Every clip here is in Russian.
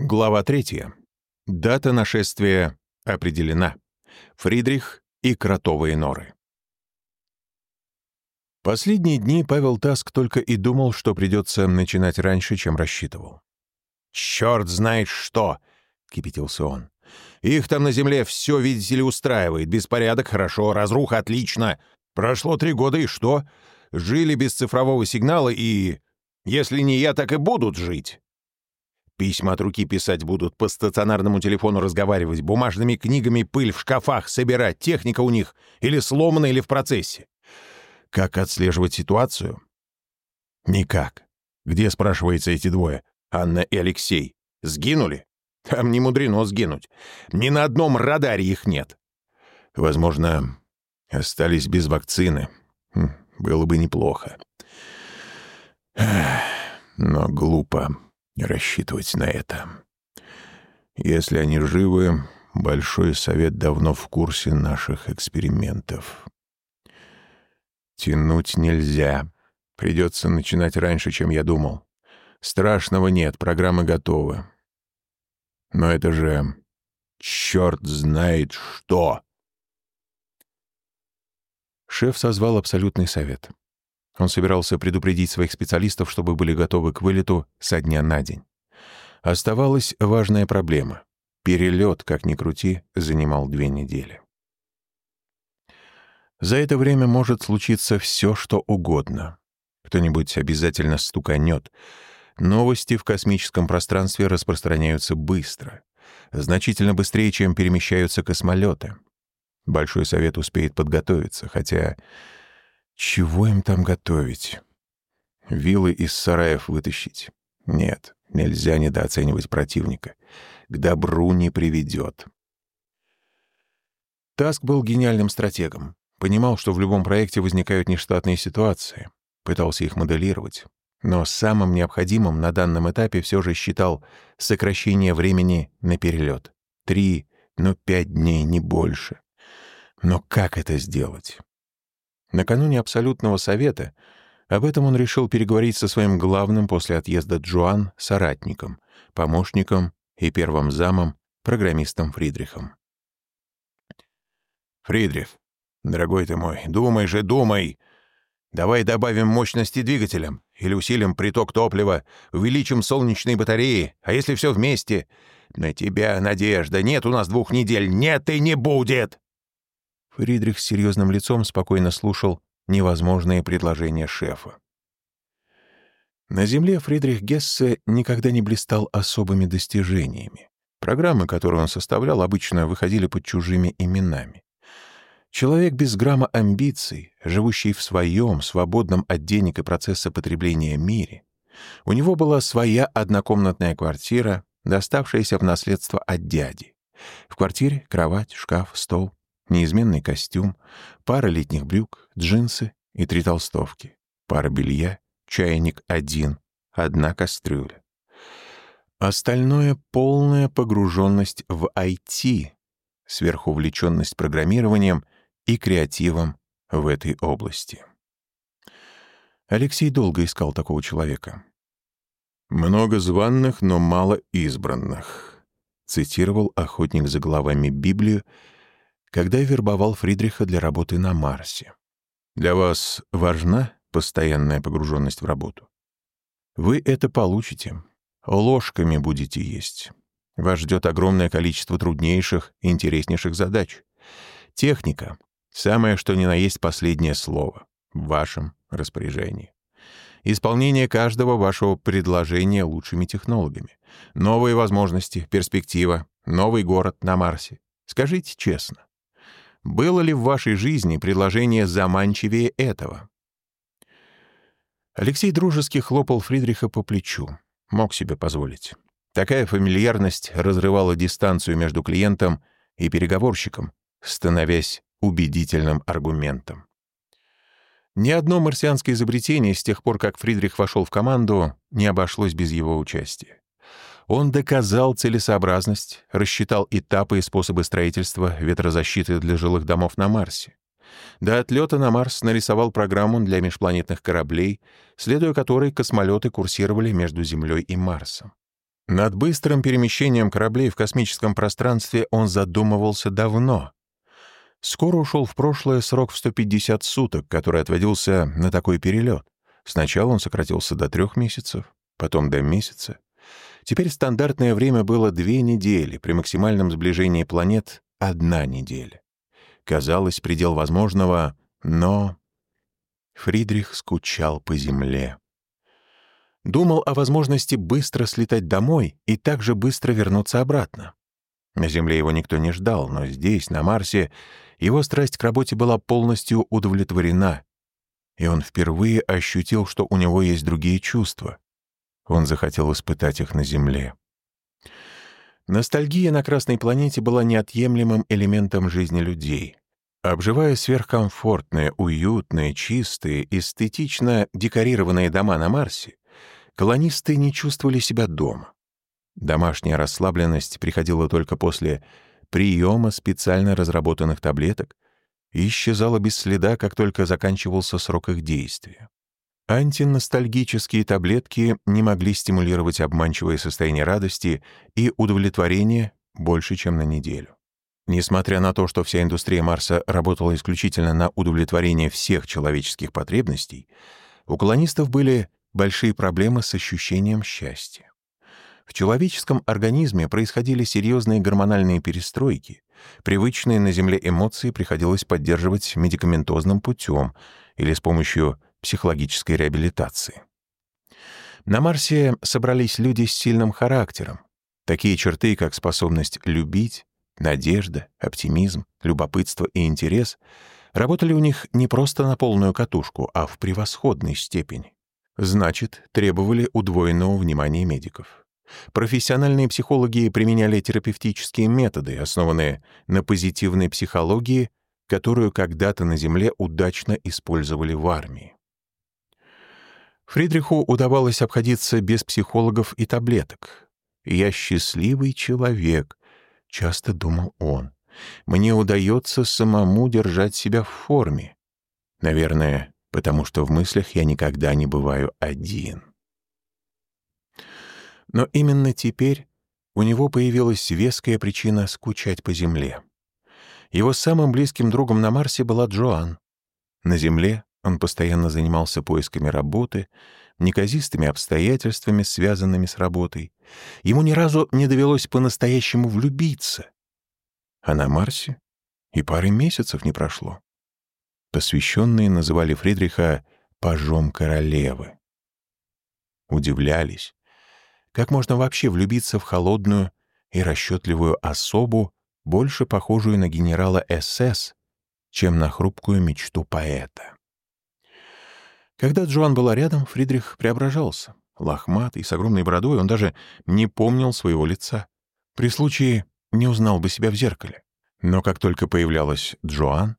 Глава третья. Дата нашествия определена. Фридрих и кротовые норы. Последние дни Павел Таск только и думал, что придется начинать раньше, чем рассчитывал. «Черт знает что!» — кипятился он. «Их там на земле все, видите ли, устраивает. Беспорядок — хорошо, разруха — отлично. Прошло три года, и что? Жили без цифрового сигнала и... Если не я, так и будут жить. Письма от руки писать будут, по стационарному телефону разговаривать, бумажными книгами пыль в шкафах собирать, техника у них или сломана, или в процессе. Как отслеживать ситуацию? Никак. Где, спрашивается, эти двое? Анна и Алексей. Сгинули? Там не мудрено сгинуть. Ни на одном радаре их нет. Возможно, остались без вакцины. Хм, было бы неплохо. Но глупо рассчитывать на это. Если они живы, Большой Совет давно в курсе наших экспериментов. Тянуть нельзя. Придется начинать раньше, чем я думал. Страшного нет, программы готовы. Но это же... Черт знает что! Шеф созвал абсолютный совет. Он собирался предупредить своих специалистов, чтобы были готовы к вылету со дня на день. Оставалась важная проблема. Перелет, как ни крути, занимал две недели. За это время может случиться все, что угодно. Кто-нибудь обязательно стуканет. Новости в космическом пространстве распространяются быстро. Значительно быстрее, чем перемещаются космолеты. Большой совет успеет подготовиться, хотя чего им там готовить? Вилы из сараев вытащить? Нет, нельзя недооценивать противника. К добру не приведет. Таск был гениальным стратегом. Понимал, что в любом проекте возникают нештатные ситуации. Пытался их моделировать. Но самым необходимым на данном этапе все же считал сокращение времени на перелет. Три, но пять дней, не больше. Но как это сделать? Накануне Абсолютного Совета об этом он решил переговорить со своим главным после отъезда Джоан соратником, помощником и первым замом, программистом Фридрихом. «Фридрих, дорогой ты мой, думай же, думай! Давай добавим мощности двигателям или усилим приток топлива, увеличим солнечные батареи, а если все вместе? На тебя надежда, нет у нас двух недель, нет и не будет!» Фридрих с серьезным лицом спокойно слушал невозможные предложения шефа. На Земле Фридрих Гессе никогда не блистал особыми достижениями. Программы, которые он составлял, обычно выходили под чужими именами. Человек без грамма амбиций, живущий в своем, свободном от денег и процесса потребления мире. У него была своя однокомнатная квартира, доставшаяся в наследство от дяди. В квартире кровать, шкаф, стол, неизменный костюм, пара летних брюк, джинсы и три толстовки, пара белья, чайник один, одна кастрюля. Остальное — полная погруженность в IT, сверхувлеченность программированием и креативом в этой области. Алексей долго искал такого человека. «Много званных, но мало избранных», — цитировал охотник за головами Библию когда вербовал Фридриха для работы на Марсе. Для вас важна постоянная погруженность в работу? Вы это получите. Ложками будете есть. Вас ждет огромное количество труднейших интереснейших задач. Техника — самое что ни на есть последнее слово в вашем распоряжении. Исполнение каждого вашего предложения лучшими технологами. Новые возможности, перспектива, новый город на Марсе. Скажите честно, было ли в вашей жизни предложение заманчивее этого? Алексей дружески хлопал Фридриха по плечу. Мог себе позволить. Такая фамильярность разрывала дистанцию между клиентом и переговорщиком, становясь убедительным аргументом. Ни одно марсианское изобретение с тех пор, как Фридрих вошел в команду, не обошлось без его участия. Он доказал целесообразность, рассчитал этапы и способы строительства ветрозащиты для жилых домов на Марсе. До отлета на Марс нарисовал программу для межпланетных кораблей, следуя которой космолеты курсировали между Землей и Марсом. Над быстрым перемещением кораблей в космическом пространстве он задумывался давно. Скоро ушел в прошлое срок в 150 суток, который отводился на такой перелет. Сначала он сократился до трех месяцев, потом до месяца. Теперь стандартное время было две недели, при максимальном сближении планет — одна неделя. Казалось, предел возможного, но... Фридрих скучал по земле. Думал о возможности быстро слетать домой и также быстро вернуться обратно. На Земле его никто не ждал, но здесь, на Марсе, его страсть к работе была полностью удовлетворена, и он впервые ощутил, что у него есть другие чувства. Он захотел испытать их на Земле. Ностальгия на Красной планете была неотъемлемым элементом жизни людей. Обживая сверхкомфортные, уютные, чистые, эстетично декорированные дома на Марсе, колонисты не чувствовали себя дома. Домашняя расслабленность приходила только после приема специально разработанных таблеток и исчезала без следа, как только заканчивался срок их действия. Антиностальгические таблетки не могли стимулировать обманчивое состояние радости и удовлетворения больше, чем на неделю. Несмотря на то, что вся индустрия Марса работала исключительно на удовлетворение всех человеческих потребностей, у колонистов были большие проблемы с ощущением счастья. В человеческом организме происходили серьезные гормональные перестройки. Привычные на Земле эмоции приходилось поддерживать медикаментозным путем или с помощью психологической реабилитации. На Марсе собрались люди с сильным характером. Такие черты, как способность любить, надежда, оптимизм, любопытство и интерес, работали у них не просто на полную катушку, а в превосходной степени. Значит, требовали удвоенного внимания медиков. Профессиональные психологи применяли терапевтические методы, основанные на позитивной психологии, которую когда-то на Земле удачно использовали в армии. Фридриху удавалось обходиться без психологов и таблеток. «Я счастливый человек», — часто думал он. «Мне удается самому держать себя в форме. Наверное, потому что в мыслях я никогда не бываю один». Но именно теперь у него появилась веская причина скучать по Земле. Его самым близким другом на Марсе была Джоан. На Земле он постоянно занимался поисками работы, неказистыми обстоятельствами, связанными с работой. Ему ни разу не довелось по-настоящему влюбиться. А на Марсе и пары месяцев не прошло. Посвященные называли Фридриха «пажом королевы». Удивлялись, как можно вообще влюбиться в холодную и расчетливую особу, больше похожую на генерала СС, чем на хрупкую мечту поэта? Когда Джоан была рядом, Фридрих преображался. Лохматый, с огромной бородой, он даже не помнил своего лица. При случае не узнал бы себя в зеркале. Но как только появлялась Джоан,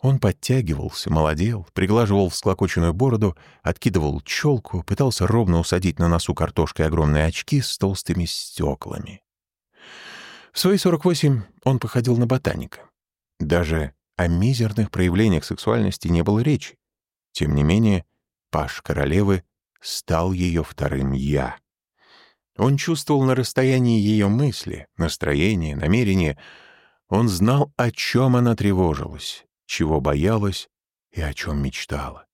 он подтягивался, молодел, приглаживал всклокоченную бороду, откидывал челку, пытался ровно усадить на носу картошкой огромные очки с толстыми стеклами. В свои 48 он походил на ботаника. Даже о мизерных проявлениях сексуальности не было речи. Тем не менее, паш королевы стал ее вторым «я». Он чувствовал на расстоянии ее мысли, настроение, намерение. Он знал, о чем она тревожилась чего боялась и о чем мечтала.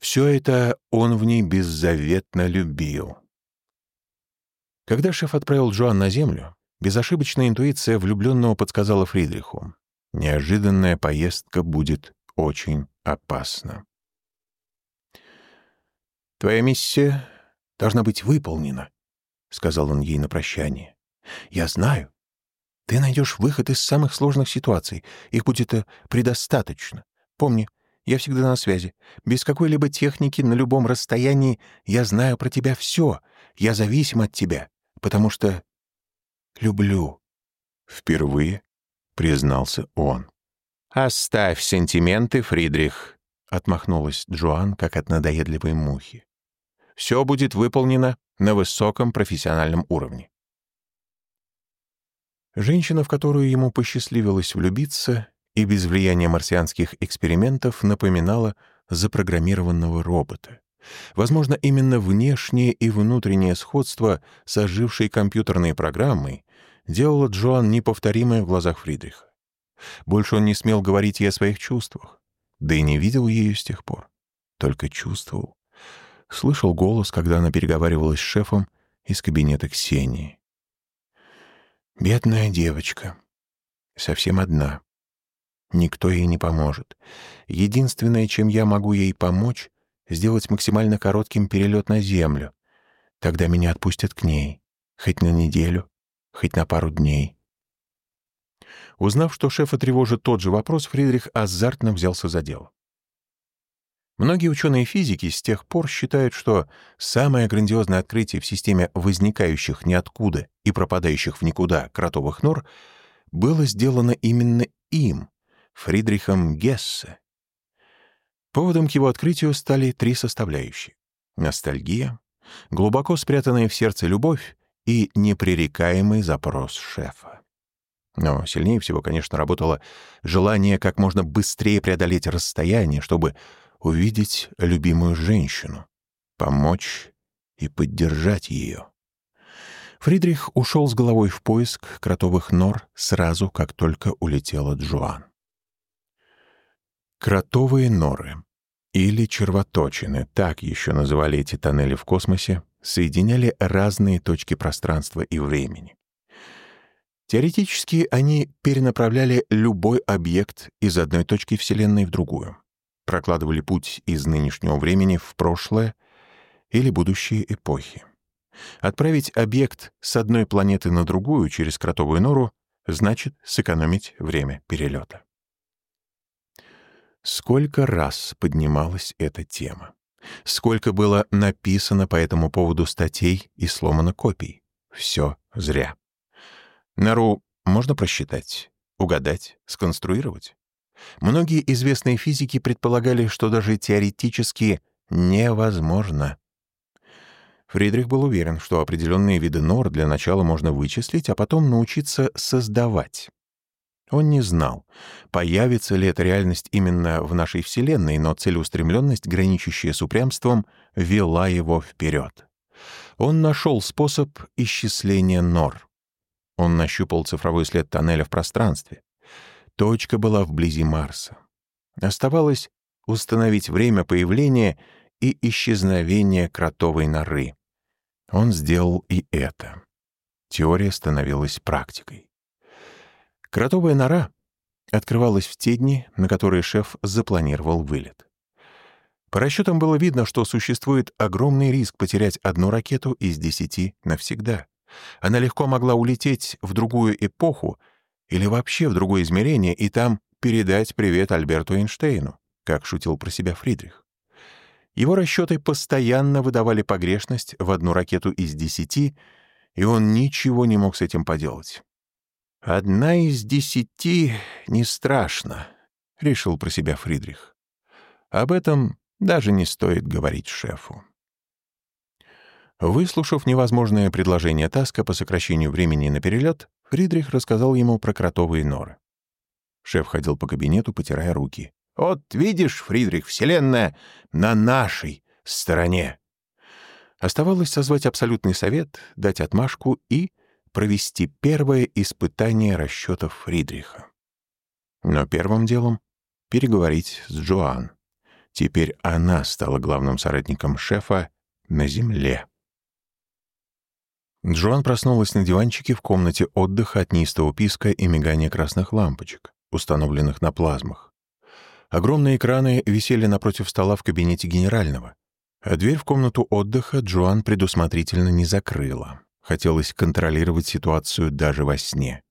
Все это он в ней беззаветно любил. Когда шеф отправил Джоан на землю, безошибочная интуиция влюбленного подсказала Фридриху. Неожиданная поездка будет очень опасна. «Твоя миссия должна быть выполнена», — сказал он ей на прощание. «Я знаю, ты найдешь выход из самых сложных ситуаций. Их будет предостаточно. Помни, я всегда на связи. Без какой-либо техники на любом расстоянии я знаю про тебя все. Я зависим от тебя, потому что люблю. Впервые признался он. «Оставь сентименты, Фридрих», — отмахнулась Джоан, как от надоедливой мухи. «Все будет выполнено на высоком профессиональном уровне. Женщина, в которую ему посчастливилось влюбиться, и без влияния марсианских экспериментов напоминала запрограммированного робота. Возможно, именно внешнее и внутреннее сходство с ожившей компьютерной программой делало Джоан неповторимой в глазах Фридриха. Больше он не смел говорить ей о своих чувствах, да и не видел ее с тех пор, только чувствовал. Слышал голос, когда она переговаривалась с шефом из кабинета Ксении. «Бедная девочка. Совсем одна. Никто ей не поможет. Единственное, чем я могу ей помочь, сделать максимально коротким перелет на Землю. Тогда меня отпустят к ней. Хоть на неделю, хоть на пару дней. Узнав, что шефа тревожит тот же вопрос, Фридрих азартно взялся за дело. Многие ученые физики с тех пор считают, что самое грандиозное открытие в системе возникающих ниоткуда и пропадающих в никуда кротовых нор было сделано именно им, Фридрихом Гессе. Поводом к его открытию стали три составляющие — ностальгия, глубоко спрятанная в сердце любовь и непререкаемый запрос шефа. Но сильнее всего, конечно, работало желание как можно быстрее преодолеть расстояние, чтобы увидеть любимую женщину, помочь и поддержать ее. Фридрих ушел с головой в поиск кротовых нор сразу, как только улетела Джоан. Кротовые норы или червоточины, так еще называли эти тоннели в космосе, соединяли разные точки пространства и времени. Теоретически они перенаправляли любой объект из одной точки Вселенной в другую, прокладывали путь из нынешнего времени в прошлое или будущие эпохи. Отправить объект с одной планеты на другую через кротовую нору значит сэкономить время перелета. Сколько раз поднималась эта тема? Сколько было написано по этому поводу статей и сломано копий? Все зря. Нору можно просчитать, угадать, сконструировать. Многие известные физики предполагали, что даже теоретически невозможно. Фридрих был уверен, что определенные виды нор для начала можно вычислить, а потом научиться создавать. Он не знал, появится ли эта реальность именно в нашей Вселенной, но целеустремленность, граничащая с упрямством, вела его вперед. Он нашел способ исчисления нор. Он нащупал цифровой след тоннеля в пространстве. Точка была вблизи Марса. Оставалось установить время появления и исчезновения кротовой норы. Он сделал и это. Теория становилась практикой. Кротовая нора открывалась в те дни, на которые шеф запланировал вылет. По расчетам было видно, что существует огромный риск потерять одну ракету из десяти навсегда. Она легко могла улететь в другую эпоху или вообще в другое измерение и там передать привет Альберту Эйнштейну, как шутил про себя Фридрих. Его расчеты постоянно выдавали погрешность в одну ракету из десяти, и он ничего не мог с этим поделать. «Одна из десяти не страшно», — решил про себя Фридрих. Об этом даже не стоит говорить шефу. Выслушав невозможное предложение Таска по сокращению времени на перелет, Фридрих рассказал ему про кротовые норы. Шеф ходил по кабинету, потирая руки. «Вот видишь, Фридрих, Вселенная на нашей стороне!» Оставалось созвать абсолютный совет, дать отмашку и провести первое испытание расчетов Фридриха. Но первым делом — переговорить с Джоан. Теперь она стала главным соратником шефа на Земле. Джоан проснулась на диванчике в комнате отдыха от неистого писка и мигания красных лампочек, установленных на плазмах. Огромные экраны висели напротив стола в кабинете генерального, а дверь в комнату отдыха Джоан предусмотрительно не закрыла. Хотелось контролировать ситуацию даже во сне.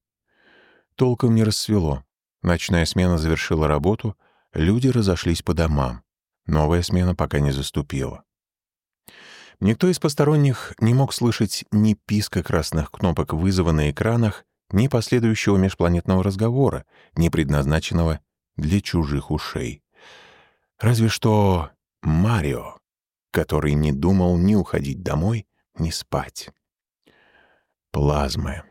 Толком не рассвело. Ночная смена завершила работу, люди разошлись по домам. Новая смена пока не заступила. Никто из посторонних не мог слышать ни писка красных кнопок вызова на экранах, ни последующего межпланетного разговора, ни предназначенного для чужих ушей. Разве что Марио, который не думал ни уходить домой, ни спать. Плазмы.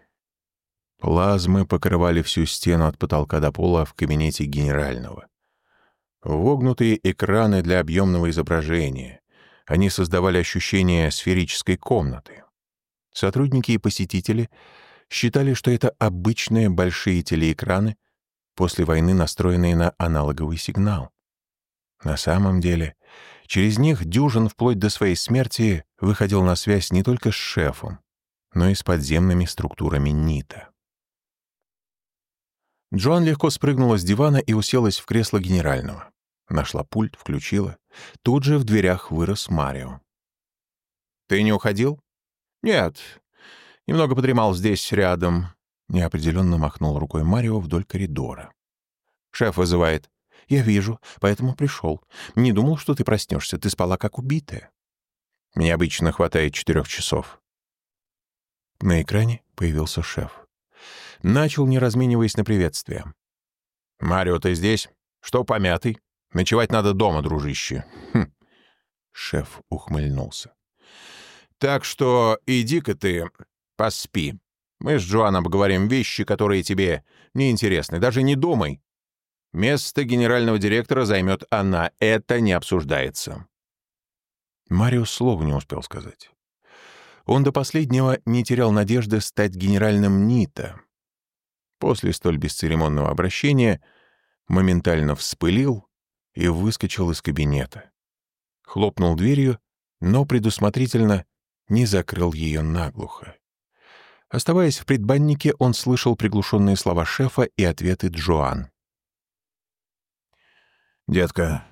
Плазмы покрывали всю стену от потолка до пола в кабинете генерального. Вогнутые экраны для объемного изображения, Они создавали ощущение сферической комнаты. Сотрудники и посетители считали, что это обычные большие телеэкраны, после войны настроенные на аналоговый сигнал. На самом деле, через них Дюжин вплоть до своей смерти выходил на связь не только с шефом, но и с подземными структурами НИТа. Джоан легко спрыгнула с дивана и уселась в кресло генерального. Нашла пульт, включила. Тут же в дверях вырос Марио. «Ты не уходил?» «Нет. Немного подремал здесь, рядом». Неопределенно махнул рукой Марио вдоль коридора. «Шеф вызывает». «Я вижу, поэтому пришел. Не думал, что ты проснешься. Ты спала как убитая». «Мне обычно хватает четырех часов». На экране появился шеф. Начал, не размениваясь на приветствие. «Марио, ты здесь? Что помятый? Ночевать надо дома, дружище». Хм. Шеф ухмыльнулся. «Так что иди-ка ты поспи. Мы с Джоан обговорим вещи, которые тебе неинтересны. Даже не думай. Место генерального директора займет она. Это не обсуждается». Мариус слова не успел сказать. Он до последнего не терял надежды стать генеральным НИТа. После столь бесцеремонного обращения моментально вспылил и выскочил из кабинета. Хлопнул дверью, но предусмотрительно не закрыл ее наглухо. Оставаясь в предбаннике, он слышал приглушенные слова шефа и ответы Джоан. «Детка,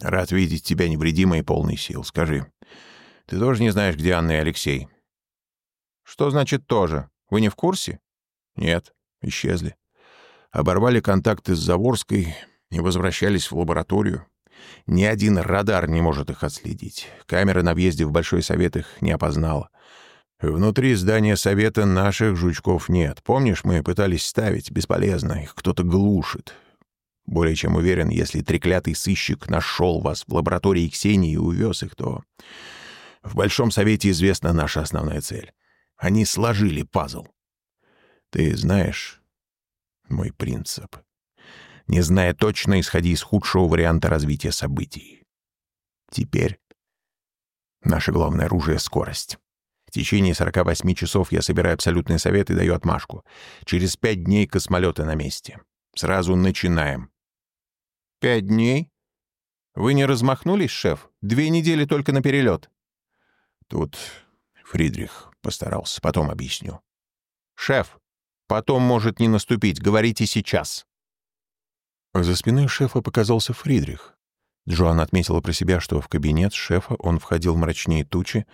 рад видеть тебя невредимой и полной сил. Скажи, ты тоже не знаешь, где Анна и Алексей?» «Что значит «тоже»? Вы не в курсе?» «Нет, исчезли. Оборвали контакты с Заворской и возвращались в лабораторию. Ни один радар не может их отследить. Камера на въезде в Большой Совет их не опознала. Внутри здания Совета наших жучков нет. Помнишь, мы пытались ставить? Бесполезно. Их кто-то глушит. Более чем уверен, если треклятый сыщик нашел вас в лаборатории Ксении и увез их, то в Большом Совете известна наша основная цель. Они сложили пазл. Ты знаешь мой принцип. Не зная точно, исходи из худшего варианта развития событий. Теперь наше главное оружие — скорость. В течение 48 часов я собираю абсолютный совет и даю отмашку. Через пять дней космолеты на месте. Сразу начинаем. Пять дней? Вы не размахнулись, шеф? Две недели только на перелет. Тут Фридрих постарался, потом объясню. Шеф, потом может не наступить, говорите сейчас. За спиной шефа показался Фридрих. Джоан отметила про себя, что в кабинет шефа он входил мрачнее тучи,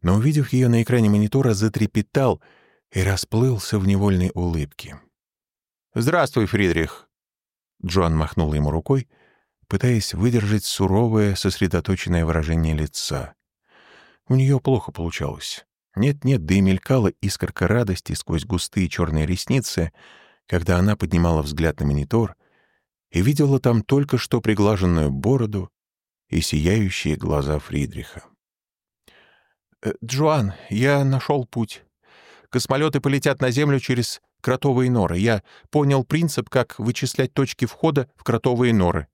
но, увидев ее на экране монитора, затрепетал и расплылся в невольной улыбке. «Здравствуй, Фридрих!» Джоан махнула ему рукой, пытаясь выдержать суровое, сосредоточенное выражение лица. У нее плохо получалось. Нет-нет, да и мелькала искорка радости сквозь густые черные ресницы, когда она поднимала взгляд на монитор и видела там только что приглаженную бороду и сияющие глаза Фридриха. «Э, «Джоан, я нашел путь. Космолеты полетят на Землю через кротовые норы. Я понял принцип, как вычислять точки входа в кротовые норы».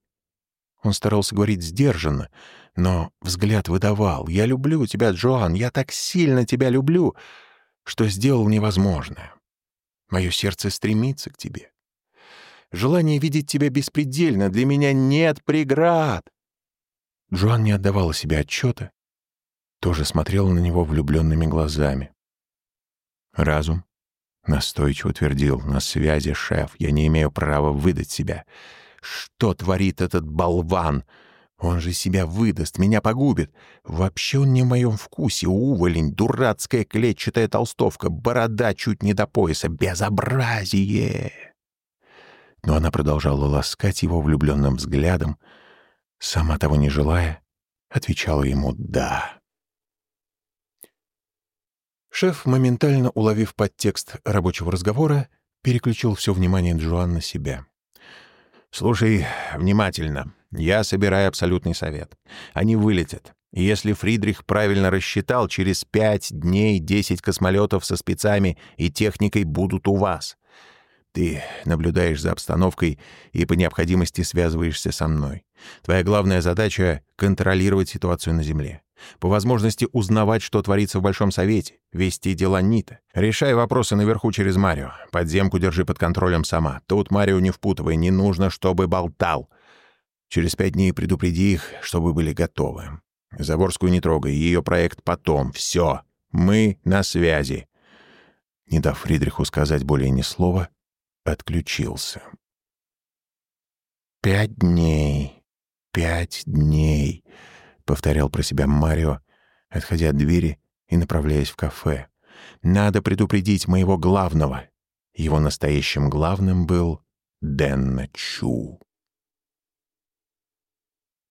Он старался говорить сдержанно, но взгляд выдавал. «Я люблю тебя, Джоан, я так сильно тебя люблю, что сделал невозможное. Мое сердце стремится к тебе. Желание видеть тебя беспредельно. Для меня нет преград. Джоан не отдавала себе отчета, тоже смотрела на него влюбленными глазами. Разум настойчиво твердил на связи шеф, я не имею права выдать себя. Что творит этот болван? Он же себя выдаст, меня погубит. Вообще он не в моем вкусе. Уволень, дурацкая клетчатая толстовка, борода чуть не до пояса. Безобразие! Но она продолжала ласкать его влюбленным взглядом, сама того не желая, отвечала ему «да». Шеф, моментально уловив подтекст рабочего разговора, переключил все внимание Джоан на себя. «Слушай внимательно. Я собираю абсолютный совет. Они вылетят. И если Фридрих правильно рассчитал, через пять дней десять космолетов со спецами и техникой будут у вас. Ты наблюдаешь за обстановкой и по необходимости связываешься со мной. Твоя главная задача — контролировать ситуацию на Земле. По возможности узнавать, что творится в Большом Совете, вести дела Нита. Решай вопросы наверху через Марио. Подземку держи под контролем сама. Тут Марио не впутывай, не нужно, чтобы болтал. Через пять дней предупреди их, чтобы были готовы. Заворскую не трогай, ее проект потом. Все, мы на связи. Не дав Фридриху сказать более ни слова, отключился. «Пять дней, пять дней», — повторял про себя Марио, отходя от двери и направляясь в кафе. «Надо предупредить моего главного». Его настоящим главным был Дэнна Чу.